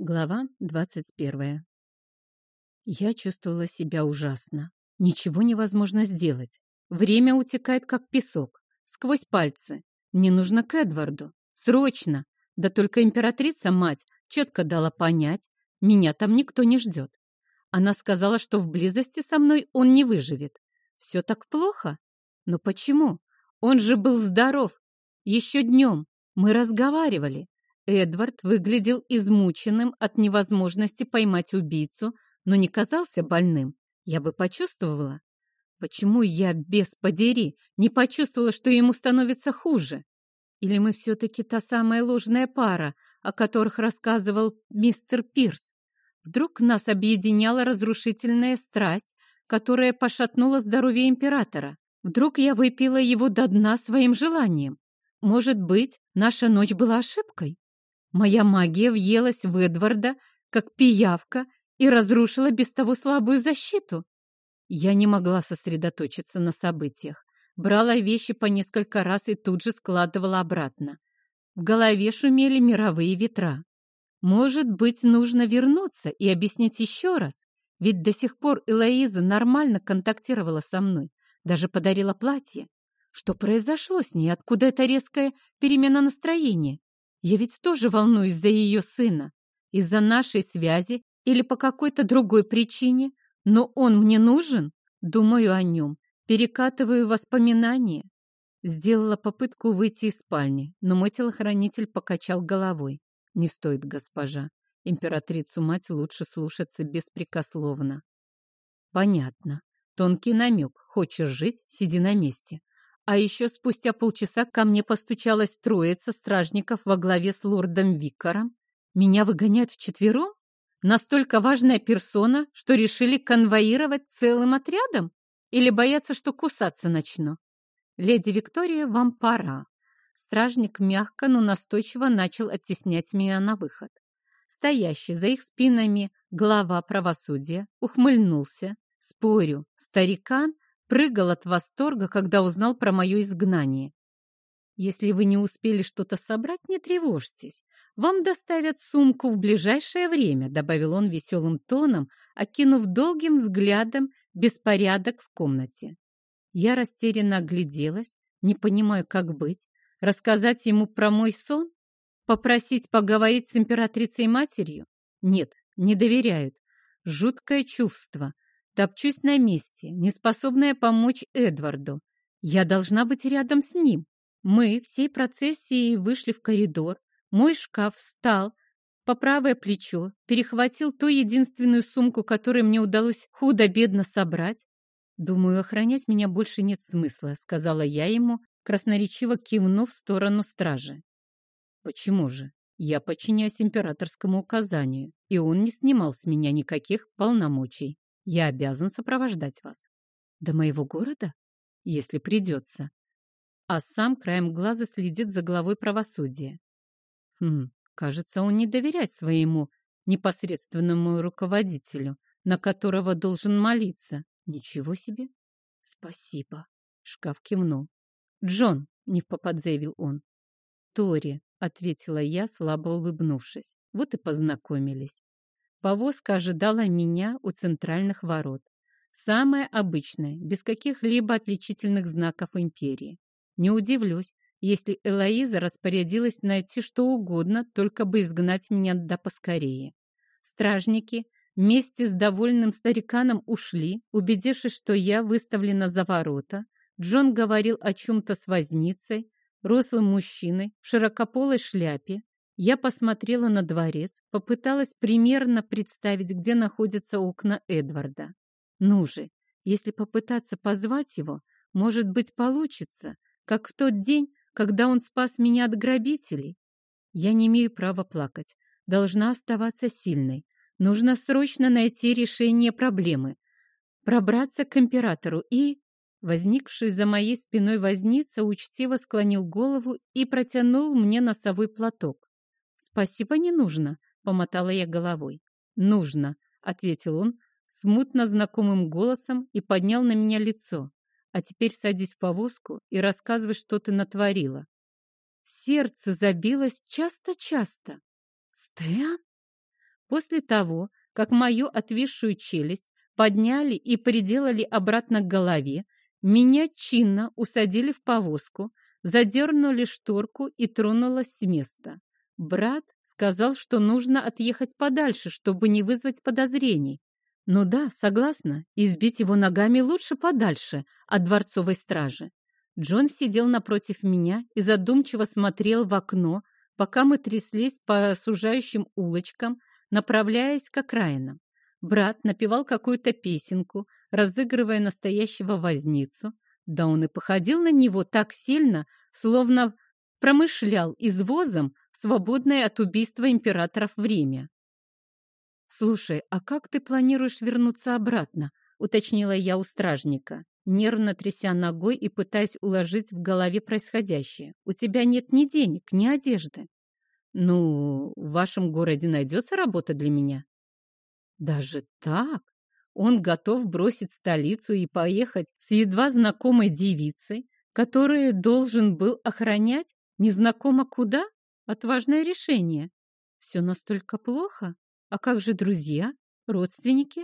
Глава двадцать первая. Я чувствовала себя ужасно. Ничего невозможно сделать. Время утекает, как песок, сквозь пальцы. Мне нужно к Эдварду. Срочно. Да только императрица-мать четко дала понять, меня там никто не ждет. Она сказала, что в близости со мной он не выживет. Все так плохо? Но почему? Он же был здоров. Еще днем мы разговаривали. Эдвард выглядел измученным от невозможности поймать убийцу, но не казался больным. Я бы почувствовала. Почему я, без подери, не почувствовала, что ему становится хуже? Или мы все-таки та самая ложная пара, о которых рассказывал мистер Пирс? Вдруг нас объединяла разрушительная страсть, которая пошатнула здоровье императора? Вдруг я выпила его до дна своим желанием? Может быть, наша ночь была ошибкой? Моя магия въелась в Эдварда, как пиявка, и разрушила без того слабую защиту. Я не могла сосредоточиться на событиях. Брала вещи по несколько раз и тут же складывала обратно. В голове шумели мировые ветра. Может быть, нужно вернуться и объяснить еще раз? Ведь до сих пор Элоиза нормально контактировала со мной, даже подарила платье. Что произошло с ней? Откуда эта резкая перемена настроения? Я ведь тоже волнуюсь за ее сына. Из-за нашей связи или по какой-то другой причине. Но он мне нужен? Думаю о нем. Перекатываю воспоминания. Сделала попытку выйти из спальни, но мой телохранитель покачал головой. Не стоит, госпожа. Императрицу-мать лучше слушаться беспрекословно. Понятно. Тонкий намек. Хочешь жить? Сиди на месте. А еще спустя полчаса ко мне постучалась троица стражников во главе с лордом Викаром. Меня выгоняют вчетвером? Настолько важная персона, что решили конвоировать целым отрядом? Или боятся, что кусаться начну? Леди Виктория, вам пора. Стражник мягко, но настойчиво начал оттеснять меня на выход. Стоящий за их спинами глава правосудия ухмыльнулся. Спорю, старикан прыгал от восторга, когда узнал про мое изгнание. Если вы не успели что-то собрать, не тревожьтесь. Вам доставят сумку в ближайшее время, добавил он веселым тоном, окинув долгим взглядом беспорядок в комнате. Я растерянно огляделась, не понимаю, как быть. Рассказать ему про мой сон? Попросить поговорить с императрицей-матерью? Нет, не доверяют. Жуткое чувство, Топчусь на месте, неспособная помочь Эдварду. Я должна быть рядом с ним. Мы всей процессией вышли в коридор. Мой шкаф встал по правое плечо, перехватил ту единственную сумку, которую мне удалось худо-бедно собрать. «Думаю, охранять меня больше нет смысла», — сказала я ему, красноречиво кивнув в сторону стражи. «Почему же? Я подчиняюсь императорскому указанию, и он не снимал с меня никаких полномочий. Я обязан сопровождать вас. До моего города? Если придется. А сам краем глаза следит за главой правосудия. Хм, кажется, он не доверяет своему непосредственному руководителю, на которого должен молиться. Ничего себе. Спасибо. Шкаф кивнул. Джон, не в заявил он. Тори, ответила я, слабо улыбнувшись. Вот и познакомились. Повозка ожидала меня у центральных ворот. Самая обычная, без каких-либо отличительных знаков империи. Не удивлюсь, если Элоиза распорядилась найти что угодно, только бы изгнать меня да поскорее. Стражники вместе с довольным стариканом ушли, убедившись, что я выставлена за ворота. Джон говорил о чем-то с возницей, рослым мужчиной в широкополой шляпе, я посмотрела на дворец, попыталась примерно представить, где находятся окна Эдварда. Ну же, если попытаться позвать его, может быть, получится, как в тот день, когда он спас меня от грабителей. Я не имею права плакать, должна оставаться сильной. Нужно срочно найти решение проблемы, пробраться к императору и... Возникший за моей спиной возница учтиво склонил голову и протянул мне носовой платок. «Спасибо, не нужно», — помотала я головой. «Нужно», — ответил он смутно знакомым голосом и поднял на меня лицо. «А теперь садись в повозку и рассказывай, что ты натворила». Сердце забилось часто-часто. «Стэн?» После того, как мою отвисшую челюсть подняли и приделали обратно к голове, меня чинно усадили в повозку, задернули шторку и тронулась с места. Брат сказал, что нужно отъехать подальше, чтобы не вызвать подозрений. Ну да, согласна, избить его ногами лучше подальше от дворцовой стражи. Джон сидел напротив меня и задумчиво смотрел в окно, пока мы тряслись по сужающим улочкам, направляясь к окраинам. Брат напевал какую-то песенку, разыгрывая настоящего возницу. Да он и походил на него так сильно, словно промышлял извозом, свободное от убийства императоров время. «Слушай, а как ты планируешь вернуться обратно?» — уточнила я у стражника, нервно тряся ногой и пытаясь уложить в голове происходящее. «У тебя нет ни денег, ни одежды». «Ну, в вашем городе найдется работа для меня?» «Даже так?» Он готов бросить столицу и поехать с едва знакомой девицей, которую должен был охранять незнакомо куда? Отважное решение. Все настолько плохо? А как же друзья, родственники?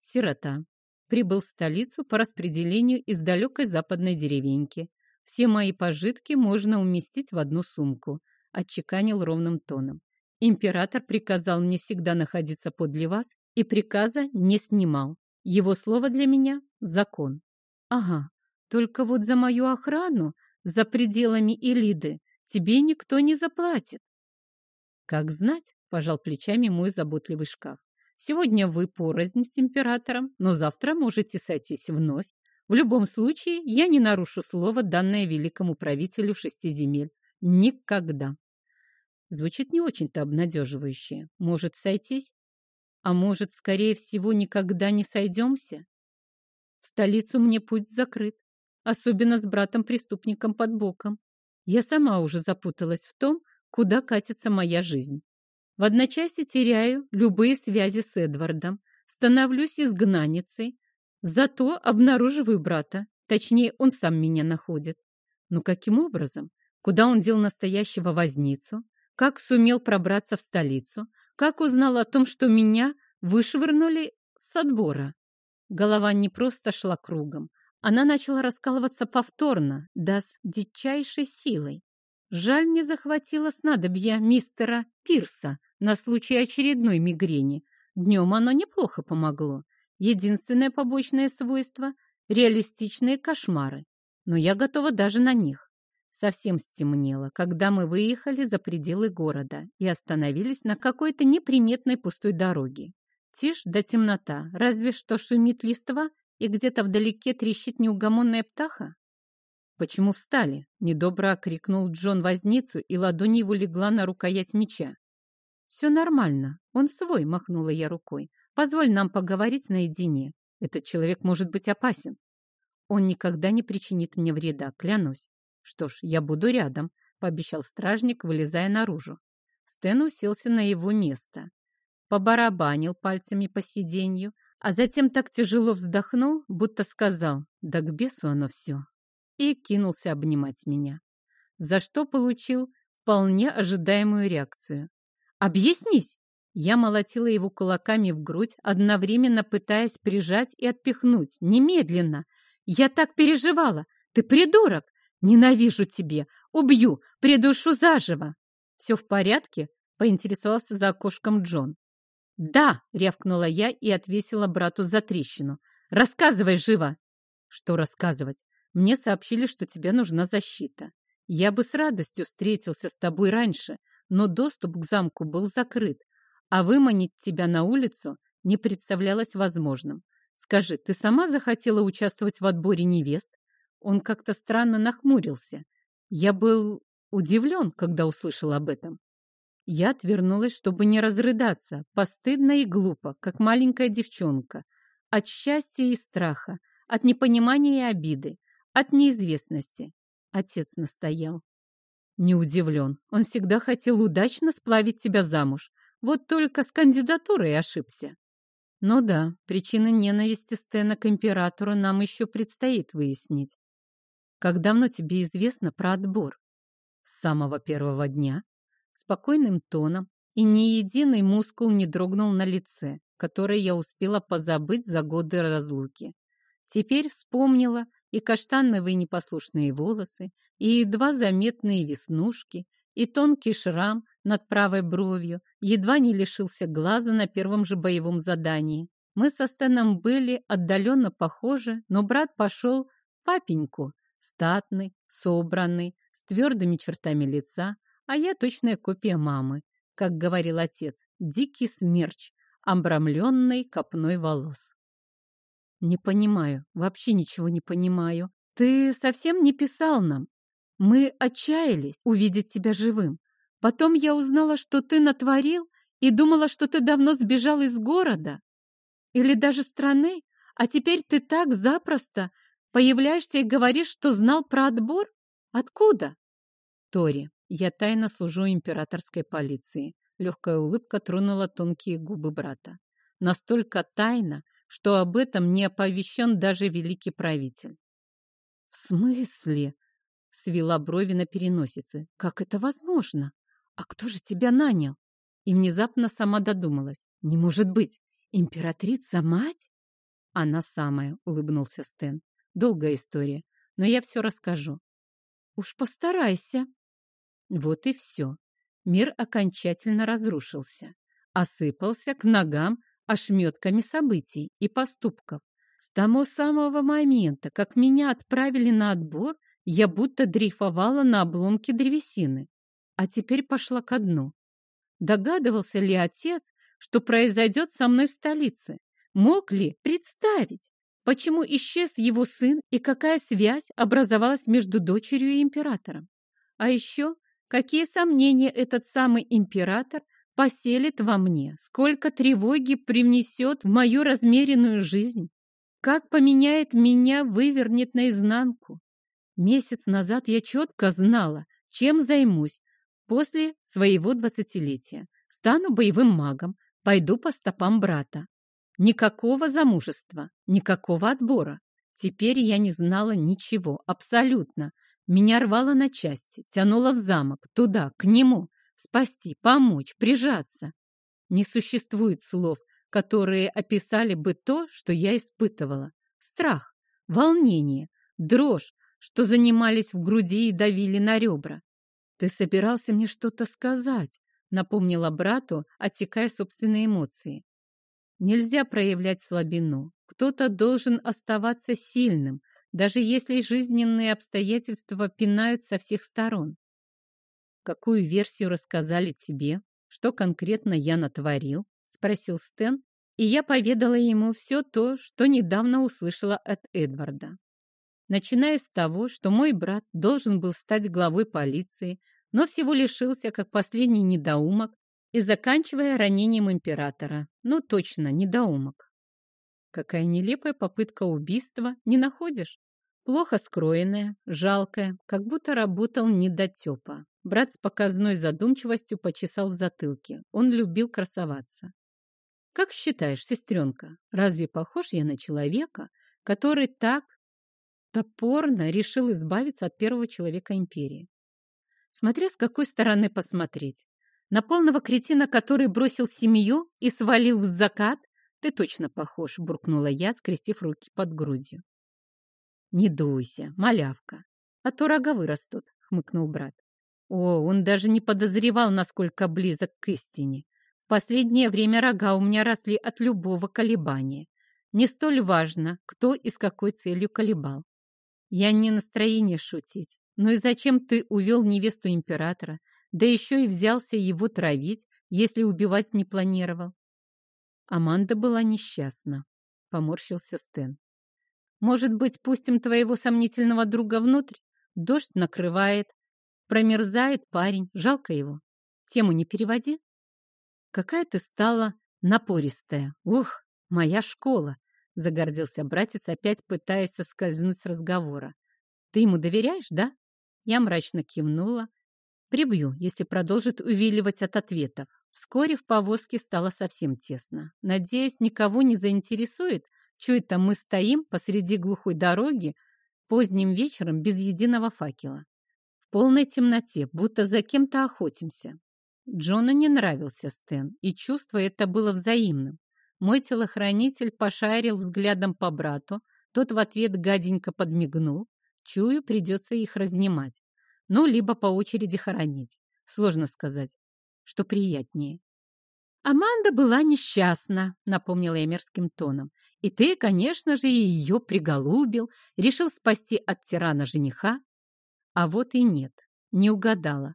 Сирота. Прибыл в столицу по распределению из далекой западной деревеньки. Все мои пожитки можно уместить в одну сумку, отчеканил ровным тоном. Император приказал мне всегда находиться подле вас и приказа не снимал. Его слово для меня — закон. Ага, только вот за мою охрану за пределами Элиды тебе никто не заплатит. Как знать, пожал плечами мой заботливый шкаф. Сегодня вы порознь с императором, но завтра можете сойтись вновь. В любом случае, я не нарушу слово, данное великому правителю шести земель. Никогда. Звучит не очень-то обнадеживающе. Может сойтись? А может, скорее всего, никогда не сойдемся? В столицу мне путь закрыт, особенно с братом-преступником под боком. Я сама уже запуталась в том, куда катится моя жизнь. В одночасье теряю любые связи с Эдвардом, становлюсь изгнанницей, зато обнаруживаю брата, точнее, он сам меня находит. Но каким образом? Куда он дел настоящего возницу? Как сумел пробраться в столицу? Как узнал о том, что меня вышвырнули с отбора? Голова не просто шла кругом. Она начала раскалываться повторно, да с дичайшей силой. Жаль, не захватила снадобья мистера Пирса на случай очередной мигрени. Днем оно неплохо помогло. Единственное побочное свойство — реалистичные кошмары. Но я готова даже на них. Совсем стемнело, когда мы выехали за пределы города и остановились на какой-то неприметной пустой дороге. Тишь да темнота, разве что шумит листва и где-то вдалеке трещит неугомонная птаха. «Почему встали?» — недобро окрикнул Джон возницу, и ладонь его легла на рукоять меча. «Все нормально, он свой», — махнула я рукой. «Позволь нам поговорить наедине. Этот человек может быть опасен. Он никогда не причинит мне вреда, клянусь. «Что ж, я буду рядом», — пообещал стражник, вылезая наружу. Стэн уселся на его место, побарабанил пальцами по сиденью, а затем так тяжело вздохнул, будто сказал «Да к бесу оно все!» и кинулся обнимать меня, за что получил вполне ожидаемую реакцию. «Объяснись!» Я молотила его кулаками в грудь, одновременно пытаясь прижать и отпихнуть. «Немедленно! Я так переживала! Ты придурок! Ненавижу тебе! Убью! Придушу заживо!» «Все в порядке?» — поинтересовался за окошком Джон. «Да!» — рявкнула я и отвесила брату за трещину. «Рассказывай живо!» «Что рассказывать? Мне сообщили, что тебе нужна защита. Я бы с радостью встретился с тобой раньше, но доступ к замку был закрыт, а выманить тебя на улицу не представлялось возможным. Скажи, ты сама захотела участвовать в отборе невест? Он как-то странно нахмурился. Я был удивлен, когда услышал об этом. Я отвернулась, чтобы не разрыдаться, постыдно и глупо, как маленькая девчонка. От счастья и страха, от непонимания и обиды, от неизвестности. Отец настоял. Не удивлен. Он всегда хотел удачно сплавить тебя замуж. Вот только с кандидатурой ошибся. Ну да, причины ненависти Стена к императору нам еще предстоит выяснить. Как давно тебе известно про отбор? С самого первого дня. Спокойным тоном и ни единый мускул не дрогнул на лице, которое я успела позабыть за годы разлуки. Теперь вспомнила и каштановые непослушные волосы, и едва заметные веснушки, и тонкий шрам над правой бровью, едва не лишился глаза на первом же боевом задании. Мы со Стэном были отдаленно похожи, но брат пошел папеньку, статный, собранный, с твердыми чертами лица, а я точная копия мамы, как говорил отец, дикий смерч, обрамленный копной волос. «Не понимаю, вообще ничего не понимаю. Ты совсем не писал нам. Мы отчаялись увидеть тебя живым. Потом я узнала, что ты натворил, и думала, что ты давно сбежал из города или даже страны, а теперь ты так запросто появляешься и говоришь, что знал про отбор? Откуда? Тори, я тайно служу императорской полиции. Легкая улыбка тронула тонкие губы брата. Настолько тайно, что об этом не оповещен даже великий правитель. «В смысле?» — свела брови на переносице. «Как это возможно? А кто же тебя нанял?» И внезапно сама додумалась. «Не может быть! Императрица-мать?» «Она самая», — улыбнулся Стэн. «Долгая история, но я все расскажу». «Уж постарайся». Вот и все. Мир окончательно разрушился. Осыпался к ногам ошметками событий и поступков. С того самого момента, как меня отправили на отбор, я будто дрейфовала на обломке древесины, а теперь пошла ко дну. Догадывался ли отец, что произойдет со мной в столице? Мог ли представить, почему исчез его сын и какая связь образовалась между дочерью и императором? А еще, какие сомнения этот самый император поселит во мне, сколько тревоги привнесет в мою размеренную жизнь, как поменяет меня, вывернет наизнанку. Месяц назад я четко знала, чем займусь после своего двадцатилетия. Стану боевым магом, пойду по стопам брата. Никакого замужества, никакого отбора. Теперь я не знала ничего, абсолютно. Меня рвало на части, тянуло в замок, туда, к нему, спасти, помочь, прижаться. Не существует слов, которые описали бы то, что я испытывала. Страх, волнение, дрожь, что занимались в груди и давили на ребра. «Ты собирался мне что-то сказать», — напомнила брату, отсекая собственные эмоции. «Нельзя проявлять слабину. Кто-то должен оставаться сильным, даже если жизненные обстоятельства пинают со всех сторон. «Какую версию рассказали тебе? Что конкретно я натворил?» — спросил Стэн, и я поведала ему все то, что недавно услышала от Эдварда. Начиная с того, что мой брат должен был стать главой полиции, но всего лишился как последний недоумок, и заканчивая ранением императора. Ну точно, недоумок. Какая нелепая попытка убийства, не находишь? Плохо скроенная, жалкая, как будто работал недотепа. Брат с показной задумчивостью почесал в затылке. Он любил красоваться. «Как считаешь, сестренка, разве похож я на человека, который так топорно решил избавиться от первого человека империи? Смотря с какой стороны посмотреть. На полного кретина, который бросил семью и свалил в закат, ты точно похож, буркнула я, скрестив руки под грудью. Не дуйся, малявка, а то рога вырастут, хмыкнул брат. О, он даже не подозревал, насколько близок к истине. В последнее время рога у меня росли от любого колебания. Не столь важно, кто и с какой целью колебал. Я не настроение шутить. Ну и зачем ты увел невесту императора, да еще и взялся его травить, если убивать не планировал? Аманда была несчастна, поморщился Стэн. Может быть, пустим твоего сомнительного друга внутрь? Дождь накрывает, Промерзает парень, жалко его. Тему не переводи. Какая ты стала напористая. Ух, моя школа, загордился братец, опять пытаясь соскользнуть с разговора. Ты ему доверяешь, да? Я мрачно кивнула. Прибью, если продолжит увиливать от ответов. Вскоре в повозке стало совсем тесно. Надеюсь, никого не заинтересует, что это мы стоим посреди глухой дороги поздним вечером без единого факела полной темноте, будто за кем-то охотимся. Джону не нравился Стэн, и чувство это было взаимным. Мой телохранитель пошарил взглядом по брату, тот в ответ гаденько подмигнул. Чую, придется их разнимать. Ну, либо по очереди хоронить. Сложно сказать, что приятнее. «Аманда была несчастна», — напомнила я мерзким тоном. «И ты, конечно же, ее приголубил, решил спасти от тирана жениха». А вот и нет, не угадала.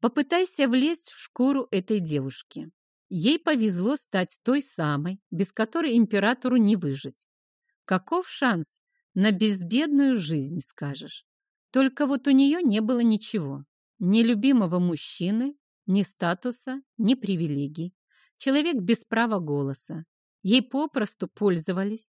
Попытайся влезть в шкуру этой девушки. Ей повезло стать той самой, без которой императору не выжить. Каков шанс на безбедную жизнь, скажешь? Только вот у нее не было ничего. Ни любимого мужчины, ни статуса, ни привилегий. Человек без права голоса. Ей попросту пользовались,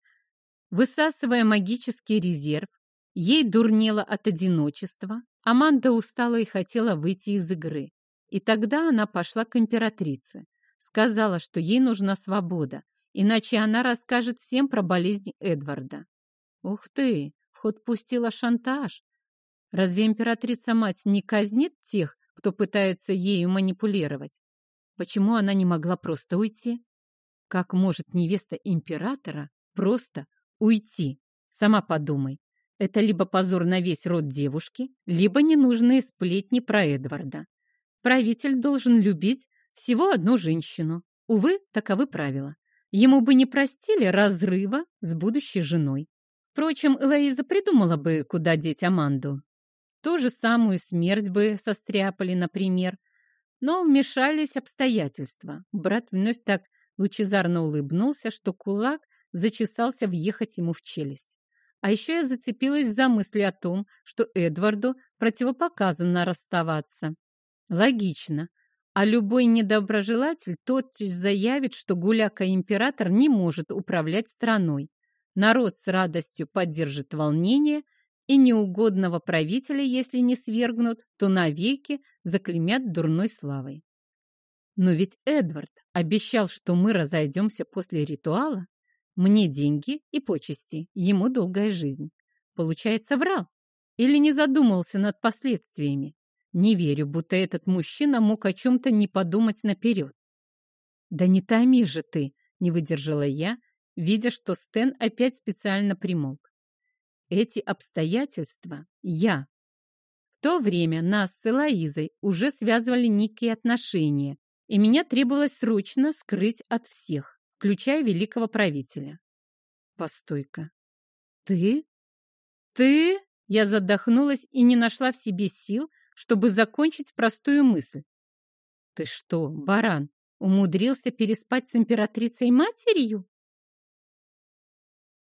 высасывая магический резерв. Ей дурнело от одиночества. Аманда устала и хотела выйти из игры. И тогда она пошла к императрице. Сказала, что ей нужна свобода, иначе она расскажет всем про болезнь Эдварда. Ух ты, в пустила шантаж. Разве императрица-мать не казнит тех, кто пытается ею манипулировать? Почему она не могла просто уйти? Как может невеста императора просто уйти? Сама подумай. Это либо позор на весь род девушки, либо ненужные сплетни про Эдварда. Правитель должен любить всего одну женщину. Увы, таковы правила. Ему бы не простили разрыва с будущей женой. Впрочем, Элоиза придумала бы, куда деть Аманду. Ту же самую смерть бы состряпали, например. Но вмешались обстоятельства. Брат вновь так лучезарно улыбнулся, что кулак зачесался въехать ему в челюсть. А еще я зацепилась за мысли о том, что Эдварду противопоказано расставаться. Логично. А любой недоброжелатель тотчас заявит, что гуляка-император не может управлять страной. Народ с радостью поддержит волнение, и неугодного правителя, если не свергнут, то навеки заклемят дурной славой. Но ведь Эдвард обещал, что мы разойдемся после ритуала. Мне деньги и почести, ему долгая жизнь. Получается, врал. Или не задумался над последствиями. Не верю, будто этот мужчина мог о чем-то не подумать наперед. «Да не томи же ты!» — не выдержала я, видя, что Стэн опять специально примолк. Эти обстоятельства я. В то время нас с Элоизой уже связывали некие отношения, и меня требовалось срочно скрыть от всех, включая великого правителя. Постой-ка. Ты? Ты? Я задохнулась и не нашла в себе сил, чтобы закончить простую мысль. «Ты что, баран, умудрился переспать с императрицей-матерью?»